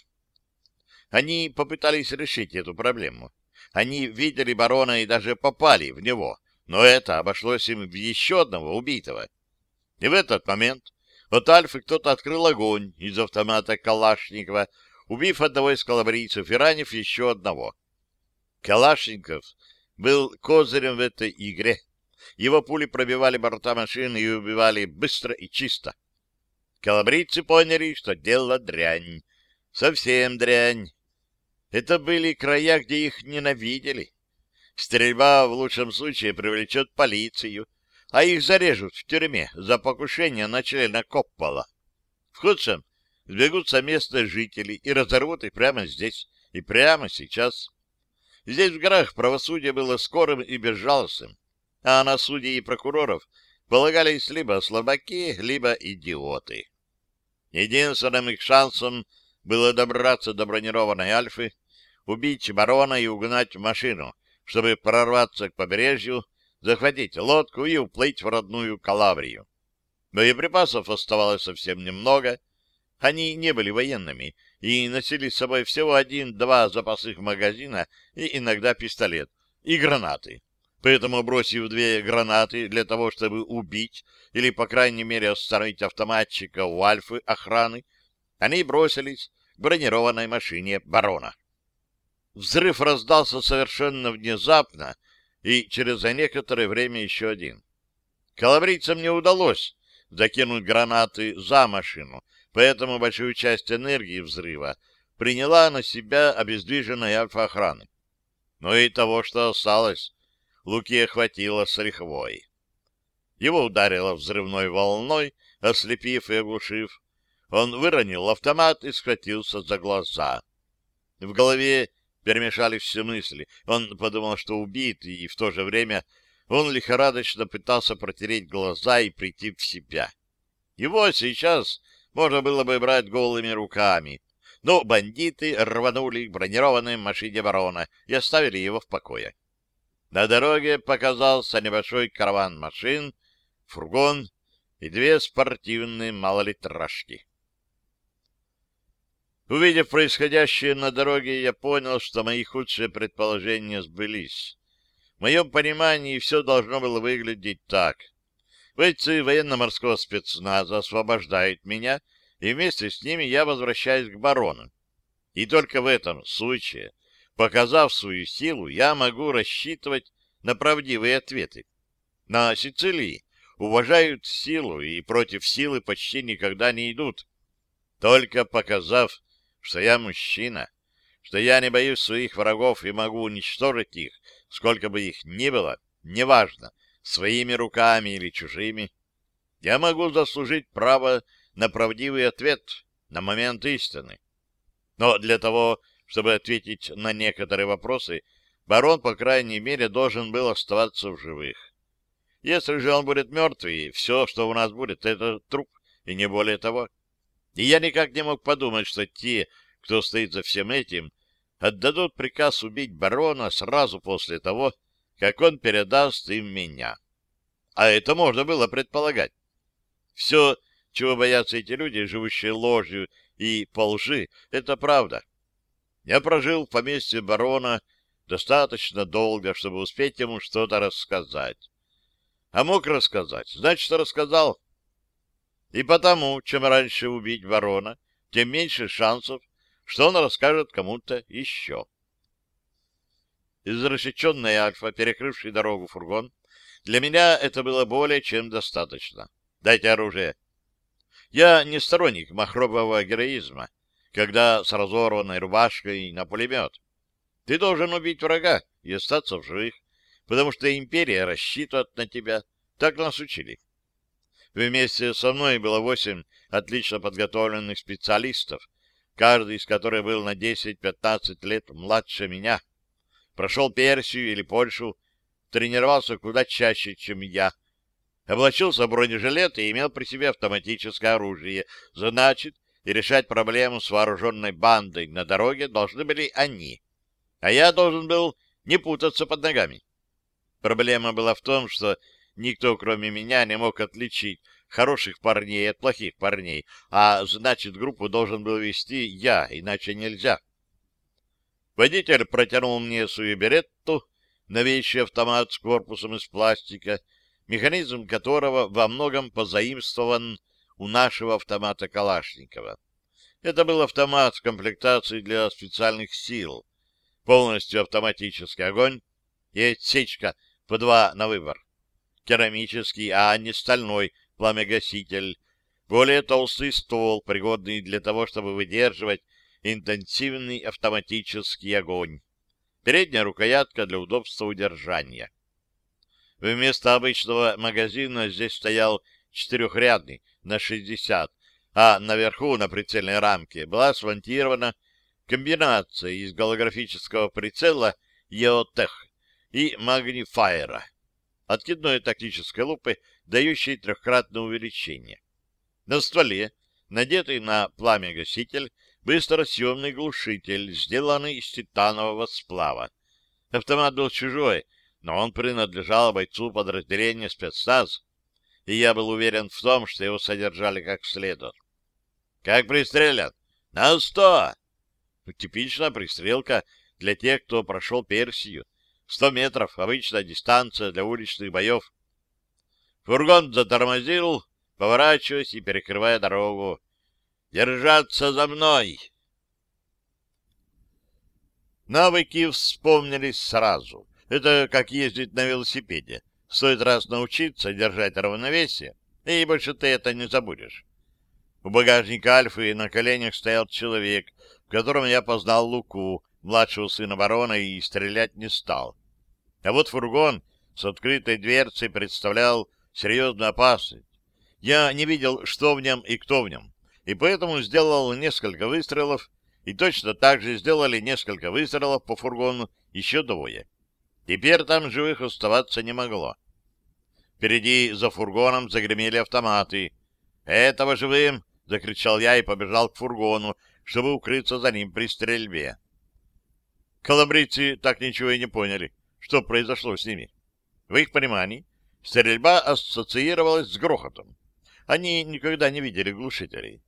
Они попытались решить эту проблему. Они видели барона и даже попали в него, но это обошлось им в еще одного убитого. И в этот момент от Альфы кто-то открыл огонь из автомата Калашникова, убив одного из калабрийцев и ранив еще одного. Калашников был козырем в этой игре. Его пули пробивали борта машины и убивали быстро и чисто. Калабрийцы поняли, что дело дрянь. Совсем дрянь. Это были края, где их ненавидели. Стрельба в лучшем случае привлечет полицию, а их зарежут в тюрьме за покушение на члена Коппола. В худшем сбегутся местные жители и разорвут их прямо здесь и прямо сейчас. Здесь в горах правосудие было скорым и безжалостным, а на судей и прокуроров полагались либо слабаки, либо идиоты. Единственным их шансом было добраться до бронированной Альфы, убить барона и угнать машину, чтобы прорваться к побережью, захватить лодку и уплыть в родную Калабрию. Боеприпасов оставалось совсем немного. Они не были военными и носили с собой всего один-два запасных магазина и иногда пистолет и гранаты. Поэтому, бросив две гранаты для того, чтобы убить или, по крайней мере, остановить автоматчика у Альфы охраны, они бросились к бронированной машине барона. Взрыв раздался совершенно внезапно, и через некоторое время еще один. Калабрийцам не удалось закинуть гранаты за машину, поэтому большую часть энергии взрыва приняла на себя обездвиженная альфа-охраны. Но и того, что осталось, Луки охватило с лихвой. Его ударило взрывной волной, ослепив и оглушив. Он выронил автомат и схватился за глаза. В голове перемешались все мысли. Он подумал, что убит, и в то же время он лихорадочно пытался протереть глаза и прийти в себя. Его сейчас можно было бы брать голыми руками, но бандиты рванули к бронированной машине барона и оставили его в покое. На дороге показался небольшой караван машин, фургон и две спортивные малолитражки. Увидев происходящее на дороге, я понял, что мои худшие предположения сбылись. В моем понимании все должно было выглядеть так. Бойцы военно-морского спецназа освобождают меня, и вместе с ними я возвращаюсь к барону. И только в этом случае, показав свою силу, я могу рассчитывать на правдивые ответы. На Сицилии уважают силу и против силы почти никогда не идут. Только показав что я мужчина, что я не боюсь своих врагов и могу уничтожить их, сколько бы их ни было, неважно, своими руками или чужими. Я могу заслужить право на правдивый ответ, на момент истины. Но для того, чтобы ответить на некоторые вопросы, барон, по крайней мере, должен был оставаться в живых. Если же он будет мертвый, все, что у нас будет, это труп, и не более того. И я никак не мог подумать, что те, кто стоит за всем этим, отдадут приказ убить барона сразу после того, как он передаст им меня. А это можно было предполагать. Все, чего боятся эти люди, живущие ложью и по лжи, это правда. Я прожил в поместье барона достаточно долго, чтобы успеть ему что-то рассказать. А мог рассказать, значит, рассказал. И потому, чем раньше убить ворона, тем меньше шансов, что он расскажет кому-то еще. Изрешеченный Альфа, перекрывший дорогу фургон, для меня это было более чем достаточно. Дайте оружие. Я не сторонник махрового героизма, когда с разорванной рубашкой на пулемет. Ты должен убить врага и остаться в живых, потому что империя рассчитывает на тебя. Так нас учили. Вместе со мной было восемь отлично подготовленных специалистов, каждый из которых был на 10-15 лет младше меня. Прошел Персию или Польшу, тренировался куда чаще, чем я. Облачился в бронежилет и имел при себе автоматическое оружие. Значит, и решать проблему с вооруженной бандой на дороге должны были они. А я должен был не путаться под ногами. Проблема была в том, что Никто, кроме меня, не мог отличить хороших парней от плохих парней, а значит, группу должен был вести я, иначе нельзя. Водитель протянул мне свою беретту, новейший автомат с корпусом из пластика, механизм которого во многом позаимствован у нашего автомата Калашникова. Это был автомат с комплектацией для специальных сил, полностью автоматический огонь и отсечка по два на выбор керамический, а не стальной пламегаситель, более толстый ствол, пригодный для того, чтобы выдерживать интенсивный автоматический огонь, передняя рукоятка для удобства удержания. Вместо обычного магазина здесь стоял четырехрядный на 60, а наверху на прицельной рамке была смонтирована комбинация из голографического прицела EOTech и магнифайера, откидной тактической лупы, дающей трехкратное увеличение. На стволе, надетый на пламя-гаситель, быстросъемный глушитель, сделанный из титанового сплава. Автомат был чужой, но он принадлежал бойцу подразделения спецназ, и я был уверен в том, что его содержали как следует. «Как пристрелят?» «На сто!» ну, Типичная пристрелка для тех, кто прошел Персию. Сто метров — обычная дистанция для уличных боев. Фургон затормозил, поворачиваясь и перекрывая дорогу. «Держаться за мной!» Навыки вспомнились сразу. Это как ездить на велосипеде. Стоит раз научиться держать равновесие, и больше ты это не забудешь. У багажника Альфы на коленях стоял человек, в котором я познал Луку, младшего сына барона, и стрелять не стал. А вот фургон с открытой дверцей представлял серьезную опасность. Я не видел, что в нем и кто в нем, и поэтому сделал несколько выстрелов, и точно так же сделали несколько выстрелов по фургону еще двое. Теперь там живых оставаться не могло. Впереди за фургоном загремели автоматы. «Этого живым!» — закричал я и побежал к фургону, чтобы укрыться за ним при стрельбе. Коломбрийцы так ничего и не поняли, что произошло с ними. В их понимании стрельба ассоциировалась с грохотом. Они никогда не видели глушителей.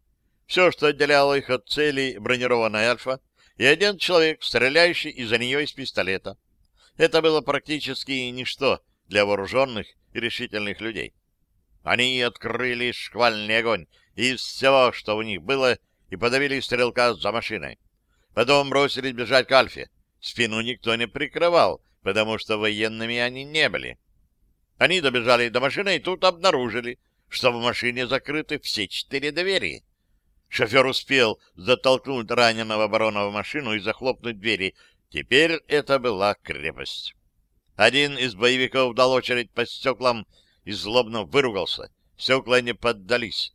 Все, что отделяло их от цели, бронированная «Альфа» и один человек, стреляющий из-за нее из пистолета. Это было практически ничто для вооруженных и решительных людей. Они открыли шквальный огонь из всего, что у них было, и подавили стрелка за машиной. Потом бросились бежать к Альфе. Спину никто не прикрывал, потому что военными они не были. Они добежали до машины и тут обнаружили, что в машине закрыты все четыре двери. Шофер успел затолкнуть раненого барона в машину и захлопнуть двери. Теперь это была крепость. Один из боевиков дал очередь по стеклам и злобно выругался. Стекла не поддались.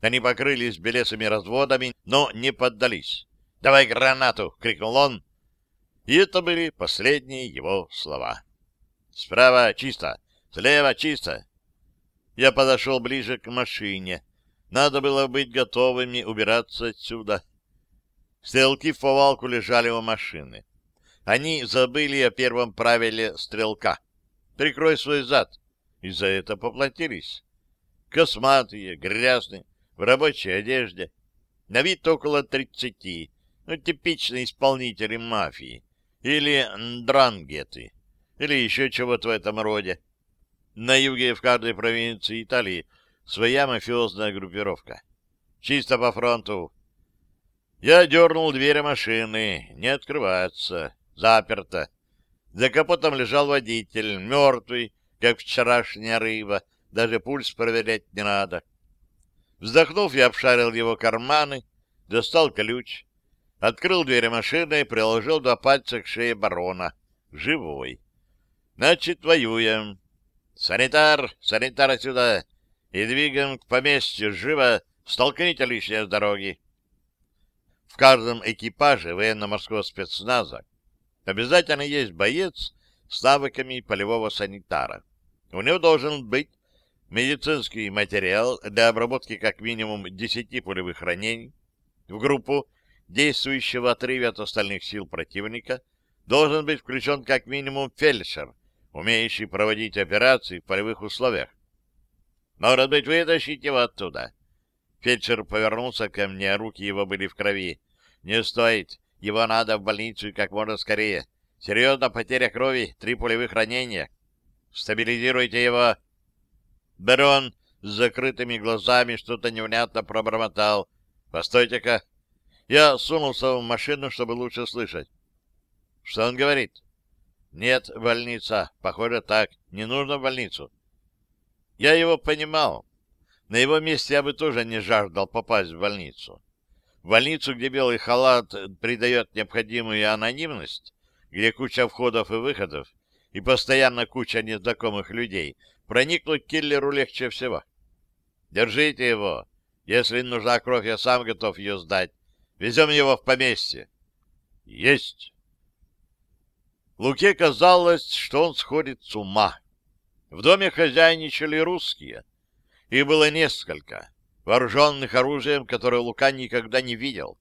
Они покрылись белесыми разводами, но не поддались. «Давай гранату!» — крикнул он. И это были последние его слова. «Справа чисто, слева чисто». Я подошел ближе к машине. Надо было быть готовыми убираться отсюда. Стрелки в повалку лежали у машины. Они забыли о первом правиле стрелка. Прикрой свой зад. И за это поплатились. Косматые, грязные, в рабочей одежде. На вид около тридцати. Ну, типичные исполнители мафии. Или дрангеты. Или еще чего-то в этом роде. На юге в каждой провинции Италии своя мафиозная группировка. Чисто по фронту. Я дернул дверь машины. Не открывается. Заперто. За капотом лежал водитель, мертвый, как вчерашняя рыба. Даже пульс проверять не надо. Вздохнув, я обшарил его карманы, достал ключ, открыл дверь машины и приложил два пальца к шее барона. Живой. Значит, воюем. Санитар, санитар отсюда и двигаем к поместью живо, столкните лишнее с дороги. В каждом экипаже военно-морского спецназа обязательно есть боец с навыками полевого санитара. У него должен быть медицинский материал для обработки как минимум 10 пулевых ранений. В группу, действующего отрыве от остальных сил противника, должен быть включен как минимум фельдшер, умеющий проводить операции в полевых условиях. Может быть, вытащить его оттуда. Фельдшер повернулся ко мне, руки его были в крови. Не стоит. Его надо в больницу как можно скорее. Серьезно, потеря крови, три пулевых ранения. Стабилизируйте его. Барон с закрытыми глазами что-то невнятно пробормотал. Постойте-ка. Я сунулся в машину, чтобы лучше слышать. Что он говорит? Нет, больница. Похоже, так. Не нужно в больницу. Я его понимал. На его месте я бы тоже не жаждал попасть в больницу. В больницу, где белый халат придает необходимую анонимность, где куча входов и выходов, и постоянно куча незнакомых людей, проникнуть киллеру легче всего. Держите его. Если нужна кровь, я сам готов ее сдать. Везем его в поместье. Есть. Луке казалось, что он сходит с ума. В доме хозяйничали русские. Их было несколько, вооруженных оружием, которое Лука никогда не видел.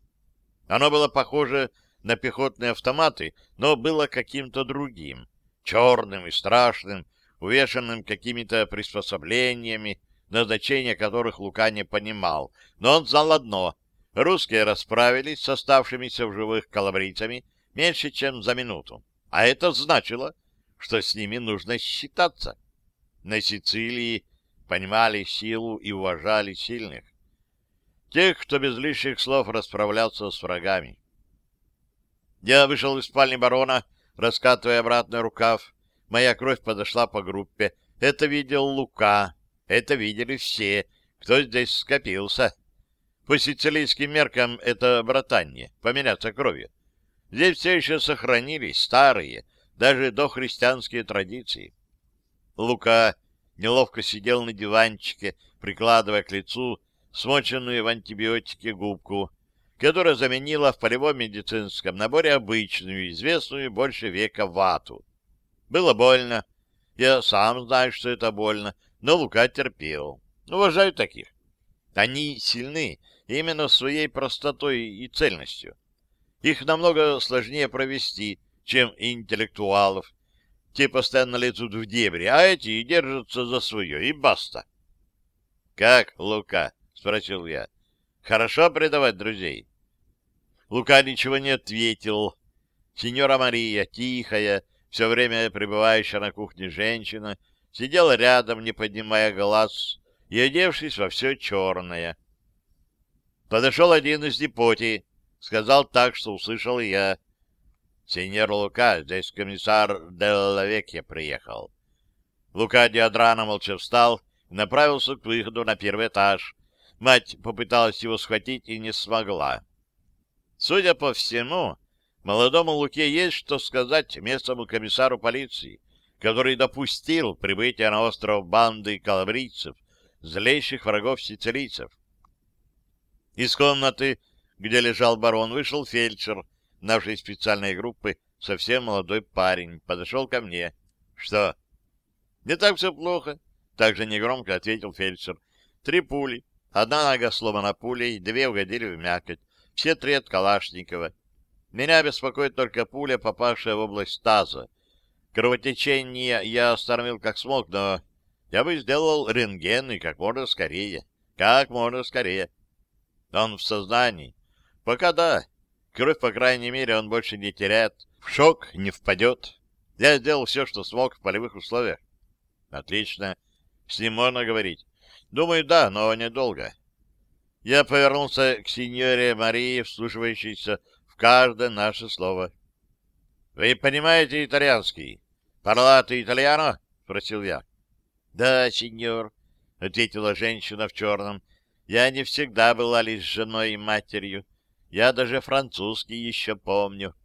Оно было похоже на пехотные автоматы, но было каким-то другим, черным и страшным, увешанным какими-то приспособлениями, назначение которых Лука не понимал. Но он знал одно — русские расправились с оставшимися в живых калабрийцами меньше, чем за минуту. А это значило, что с ними нужно считаться. На Сицилии понимали силу и уважали сильных. Тех, кто без лишних слов расправлялся с врагами. Я вышел из спальни барона, раскатывая обратно рукав. Моя кровь подошла по группе. Это видел Лука. Это видели все, кто здесь скопился. По сицилийским меркам это братанье, поменяться кровью. Здесь все еще сохранились старые, даже дохристианские традиции. Лука неловко сидел на диванчике, прикладывая к лицу смоченную в антибиотике губку, которая заменила в полевом медицинском наборе обычную, известную больше века вату. Было больно. Я сам знаю, что это больно, но Лука терпел. Уважаю таких. Они сильны именно своей простотой и цельностью. Их намного сложнее провести, чем интеллектуалов. Те постоянно лезут в дебри, а эти держатся за свое, и баста. — Как, Лука? — спросил я. — Хорошо предавать друзей? Лука ничего не ответил. Сеньора Мария, тихая, все время пребывающая на кухне женщина, сидела рядом, не поднимая глаз, и одевшись во все черное. Подошел один из депотий, сказал так, что услышал я. «Сеньор Лука, здесь комиссар Деллавекья приехал». Лука Диадрана молча встал и направился к выходу на первый этаж. Мать попыталась его схватить и не смогла. Судя по всему, молодому Луке есть что сказать местному комиссару полиции, который допустил прибытие на остров банды калабрийцев, злейших врагов сицилийцев. Из комнаты где лежал барон, вышел фельдшер нашей специальной группы, совсем молодой парень, подошел ко мне. — Что? — Не так все плохо, — также негромко ответил фельдшер. — Три пули. Одна нога сломана пулей, две угодили в мякоть. Все три от Калашникова. Меня беспокоит только пуля, попавшая в область таза. Кровотечение я остановил как смог, но я бы сделал рентген и как можно скорее. Как можно скорее. Он в сознании. Пока да. Кровь, по крайней мере, он больше не теряет. В шок не впадет. Я сделал все, что смог в полевых условиях. Отлично. С ним можно говорить. Думаю, да, но недолго. Я повернулся к сеньоре Марии, вслушивающейся в каждое наше слово. — Вы понимаете итальянский? — Парлаты итальяно? — спросил я. — Да, сеньор, — ответила женщина в черном. — Я не всегда была лишь женой и матерью. Я даже французский еще помню.